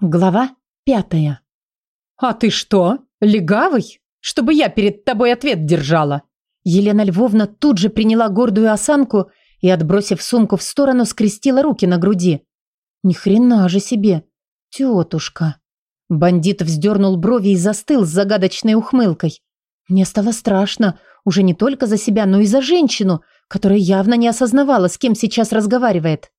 Глава пятая. «А ты что, легавый? Чтобы я перед тобой ответ держала?» Елена Львовна тут же приняла гордую осанку и, отбросив сумку в сторону, скрестила руки на груди. «Ни хрена же себе! Тетушка!» Бандит вздернул брови и застыл с загадочной ухмылкой. Мне стало страшно, уже не только за себя, но и за женщину, которая явно не осознавала, с кем сейчас разговаривает.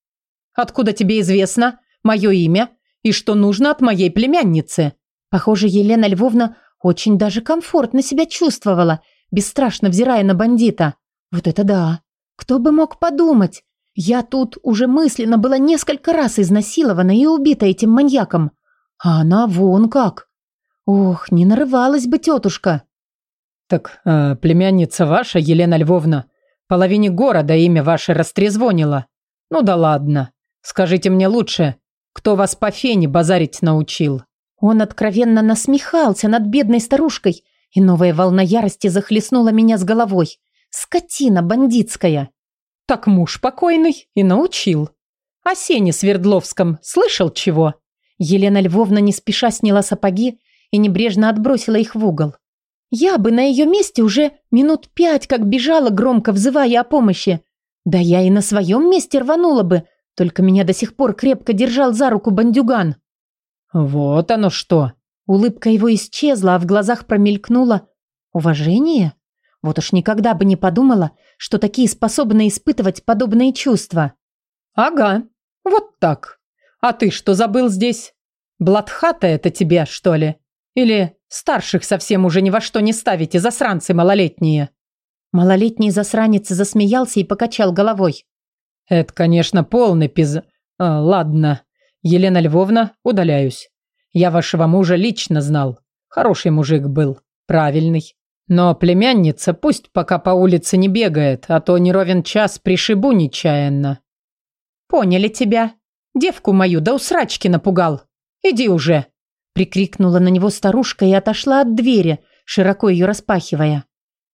«Откуда тебе известно мое имя и что нужно от моей племянницы. Похоже, Елена Львовна очень даже комфортно себя чувствовала, бесстрашно взирая на бандита. Вот это да! Кто бы мог подумать? Я тут уже мысленно была несколько раз изнасилована и убита этим маньяком. А она вон как. Ох, не нарывалась бы тетушка. Так, э, племянница ваша, Елена Львовна, половине города имя ваше растрезвонила. Ну да ладно. Скажите мне лучше, кто вас по фене базарить научил?» Он откровенно насмехался над бедной старушкой, и новая волна ярости захлестнула меня с головой. Скотина бандитская. «Так муж покойный и научил. О сене Свердловском слышал чего?» Елена Львовна не спеша сняла сапоги и небрежно отбросила их в угол. Я бы на ее месте уже минут пять как бежала, громко взывая о помощи. Да я и на своем месте рванула бы, только меня до сих пор крепко держал за руку бандюган. Вот оно что. Улыбка его исчезла, а в глазах промелькнуло уважение. Вот уж никогда бы не подумала, что такие способны испытывать подобные чувства. Ага, вот так. А ты что забыл здесь? Блатхата это тебе, что ли? Или старших совсем уже ни во что не ставите, засранцы малолетние?» Малолетний засранец засмеялся и покачал головой. «Это, конечно, полный пиз... А, ладно. Елена Львовна, удаляюсь. Я вашего мужа лично знал. Хороший мужик был. Правильный. Но племянница пусть пока по улице не бегает, а то не ровен час пришибу нечаянно». «Поняли тебя. Девку мою до усрачки напугал. Иди уже!» Прикрикнула на него старушка и отошла от двери, широко ее распахивая.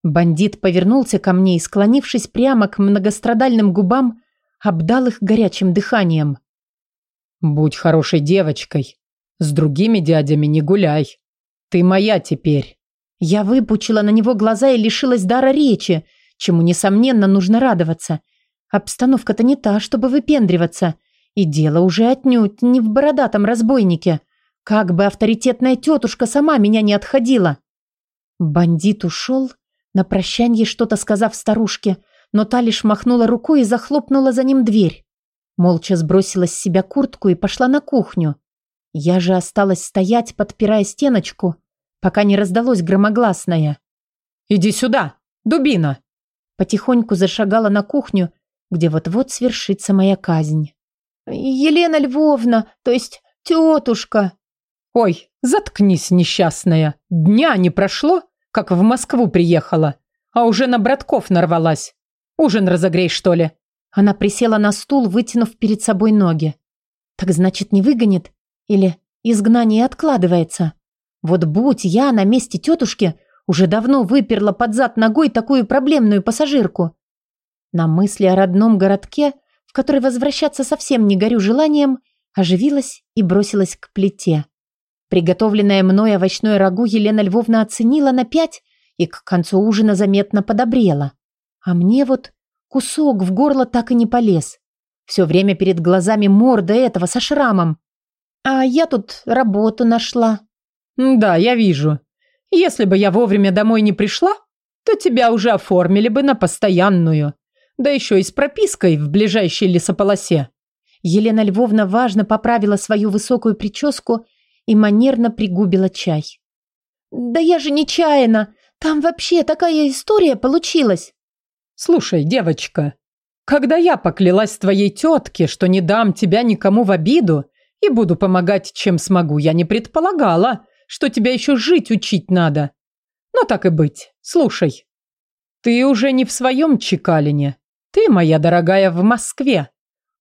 Бандит повернулся ко мне и, склонившись прямо к многострадальным губам, обдал их горячим дыханием. «Будь хорошей девочкой. С другими дядями не гуляй. Ты моя теперь». Я выпучила на него глаза и лишилась дара речи, чему, несомненно, нужно радоваться. Обстановка-то не та, чтобы выпендриваться. И дело уже отнюдь не в бородатом разбойнике. Как бы авторитетная тетушка сама меня не отходила. Бандит ушел, на прощанье что-то сказав старушке – но та лишь махнула рукой и захлопнула за ним дверь. Молча сбросила с себя куртку и пошла на кухню. Я же осталась стоять, подпирая стеночку, пока не раздалось громогласное. «Иди сюда, дубина!» Потихоньку зашагала на кухню, где вот-вот свершится моя казнь. «Елена Львовна, то есть тетушка!» «Ой, заткнись, несчастная! Дня не прошло, как в Москву приехала, а уже на братков нарвалась. Ужин разогрей, что ли?» Она присела на стул, вытянув перед собой ноги. «Так значит, не выгонит? Или изгнание откладывается? Вот будь я на месте тетушки, уже давно выперла под зад ногой такую проблемную пассажирку. На мысли о родном городке, в который возвращаться совсем не горю желанием, оживилась и бросилась к плите. Приготовленное мной овощное рагу Елена Львовна оценила на пять и к концу ужина заметно подобрела. А мне вот кусок в горло так и не полез. Все время перед глазами морда этого со шрамом. А я тут работу нашла. Да, я вижу. Если бы я вовремя домой не пришла, то тебя уже оформили бы на постоянную. Да еще и с пропиской в ближайшей лесополосе. Елена Львовна важно поправила свою высокую прическу и манерно пригубила чай. «Да я же нечаянно! Там вообще такая история получилась!» «Слушай, девочка, когда я поклялась твоей тетке, что не дам тебя никому в обиду и буду помогать, чем смогу, я не предполагала, что тебя еще жить учить надо. Но так и быть, слушай. Ты уже не в своем Чекалине. Ты, моя дорогая, в Москве,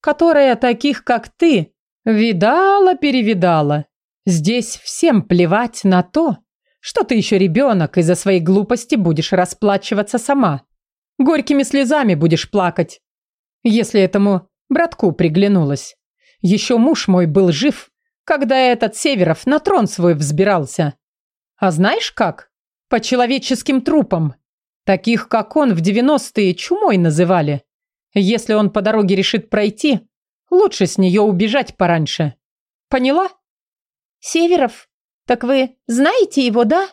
которая таких, как ты, видала-перевидала. Здесь всем плевать на то, что ты еще ребенок и за свои глупости будешь расплачиваться сама. Горькими слезами будешь плакать. Если этому братку приглянулось. Еще муж мой был жив, когда этот Северов на трон свой взбирался. А знаешь как? По человеческим трупам. Таких, как он, в девяностые чумой называли. Если он по дороге решит пройти, лучше с нее убежать пораньше. Поняла? Северов, так вы знаете его, да?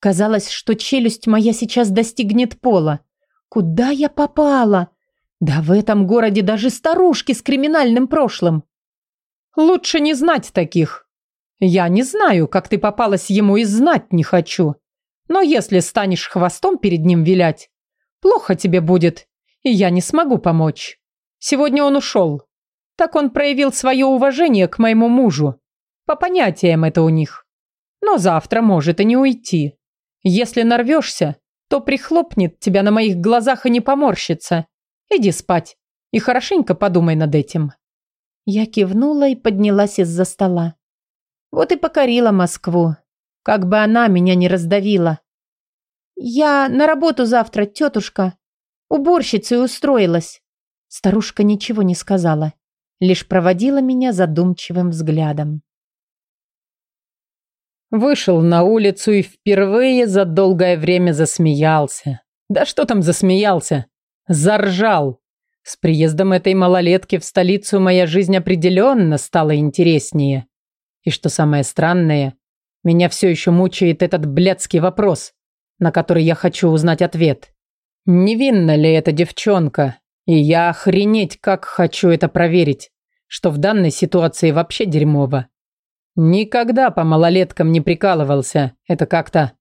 Казалось, что челюсть моя сейчас достигнет пола. Куда я попала? Да в этом городе даже старушки с криминальным прошлым. Лучше не знать таких. Я не знаю, как ты попалась ему и знать не хочу. Но если станешь хвостом перед ним вилять, плохо тебе будет, и я не смогу помочь. Сегодня он ушел. Так он проявил свое уважение к моему мужу. По понятиям это у них. Но завтра может и не уйти. Если нарвешься, то прихлопнет тебя на моих глазах и не поморщится. Иди спать и хорошенько подумай над этим». Я кивнула и поднялась из-за стола. Вот и покорила Москву. Как бы она меня не раздавила. «Я на работу завтра, тетушка. Уборщицей устроилась». Старушка ничего не сказала, лишь проводила меня задумчивым взглядом. Вышел на улицу и впервые за долгое время засмеялся. Да что там засмеялся? Заржал. С приездом этой малолетки в столицу моя жизнь определенно стала интереснее. И что самое странное, меня все еще мучает этот блядский вопрос, на который я хочу узнать ответ. Невинна ли эта девчонка? И я охренеть как хочу это проверить, что в данной ситуации вообще дерьмово. Никогда по малолеткам не прикалывался. Это как-то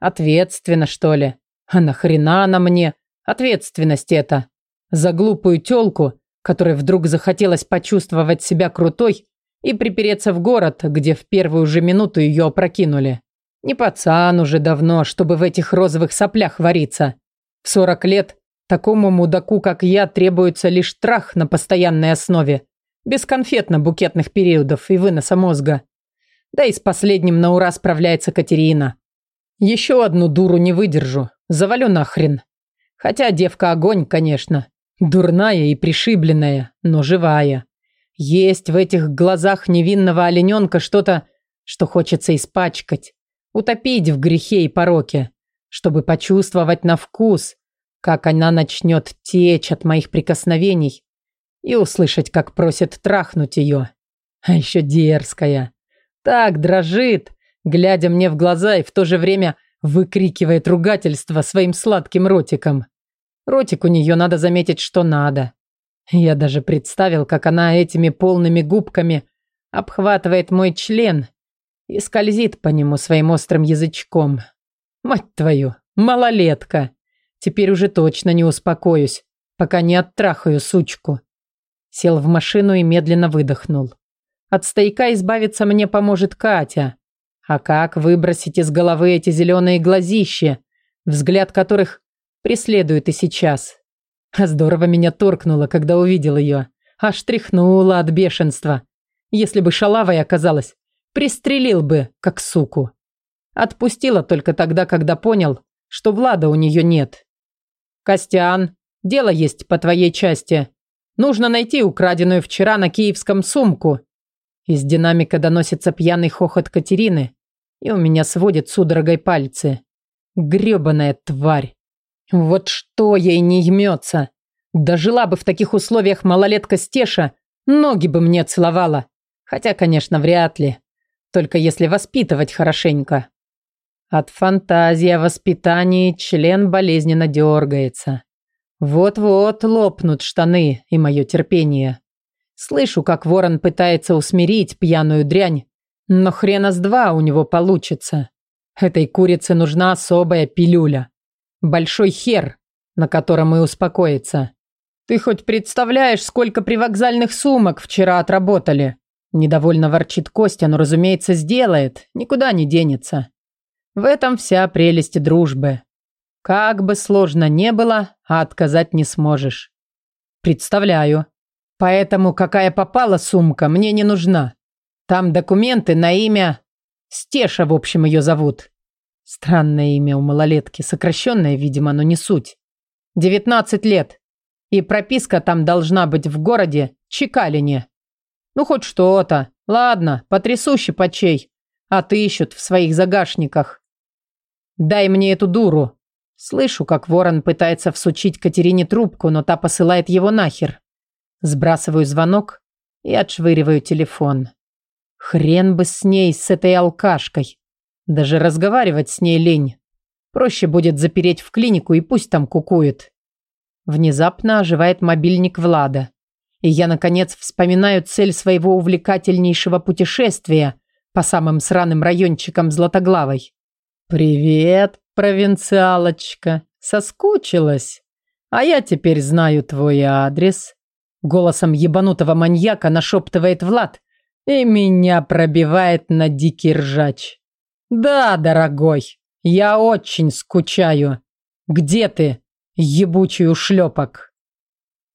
ответственно, что ли. А нахрена она мне? Ответственность это. За глупую тёлку, которой вдруг захотелось почувствовать себя крутой и припереться в город, где в первую же минуту её опрокинули. Не пацан уже давно, чтобы в этих розовых соплях вариться. В сорок лет такому мудаку, как я, требуется лишь трах на постоянной основе без конфетно-букетных периодов и выноса мозга. Да и с последним на ура справляется Катерина. Еще одну дуру не выдержу. Завалю нахрен. Хотя девка огонь, конечно. Дурная и пришибленная, но живая. Есть в этих глазах невинного олененка что-то, что хочется испачкать. Утопить в грехе и пороке. Чтобы почувствовать на вкус, как она начнет течь от моих прикосновений и услышать, как просит трахнуть ее. А еще дерзкая. Так дрожит, глядя мне в глаза и в то же время выкрикивает ругательство своим сладким ротиком. Ротик у нее, надо заметить, что надо. Я даже представил, как она этими полными губками обхватывает мой член и скользит по нему своим острым язычком. Мать твою, малолетка. Теперь уже точно не успокоюсь, пока не оттрахаю сучку. Сел в машину и медленно выдохнул. От стояка избавиться мне поможет Катя. А как выбросить из головы эти зеленые глазища, взгляд которых преследует и сейчас? А здорово меня торкнуло, когда увидел ее. Аж тряхнуло от бешенства. Если бы шалавой оказалась, пристрелил бы, как суку. Отпустила только тогда, когда понял, что Влада у нее нет. «Костян, дело есть по твоей части», Нужно найти украденную вчера на киевском сумку. Из динамика доносится пьяный хохот Катерины, и у меня сводит судорогой пальцы. Грёбаная тварь. Вот что ей не жмется. Дожила бы в таких условиях малолетка Стеша, ноги бы мне целовала. Хотя, конечно, вряд ли. Только если воспитывать хорошенько. От фантазии о воспитании член болезненно дергается. Вот-вот лопнут штаны и мое терпение. Слышу, как ворон пытается усмирить пьяную дрянь, но хрена с два у него получится. Этой курице нужна особая пилюля. Большой хер, на котором и успокоится. Ты хоть представляешь, сколько привокзальных сумок вчера отработали? Недовольно ворчит Костя, но, разумеется, сделает, никуда не денется. В этом вся прелесть дружбы. Как бы сложно не было, а отказать не сможешь. Представляю. Поэтому какая попала сумка, мне не нужна. Там документы на имя... Стеша, в общем, ее зовут. Странное имя у малолетки, сокращенное, видимо, но не суть. 19 лет. И прописка там должна быть в городе Чекалине. Ну, хоть что-то. Ладно, потрясу щипачей. А ты ищут в своих загашниках. Дай мне эту дуру. Слышу, как ворон пытается всучить Катерине трубку, но та посылает его нахер. Сбрасываю звонок и отшвыриваю телефон. Хрен бы с ней, с этой алкашкой. Даже разговаривать с ней лень. Проще будет запереть в клинику и пусть там кукует. Внезапно оживает мобильник Влада. И я, наконец, вспоминаю цель своего увлекательнейшего путешествия по самым сраным райончикам Златоглавой. «Привет, провинциалочка. Соскучилась? А я теперь знаю твой адрес». Голосом ебанутого маньяка нашептывает Влад, и меня пробивает на дикий ржач. «Да, дорогой, я очень скучаю. Где ты, ебучий ушлепок?»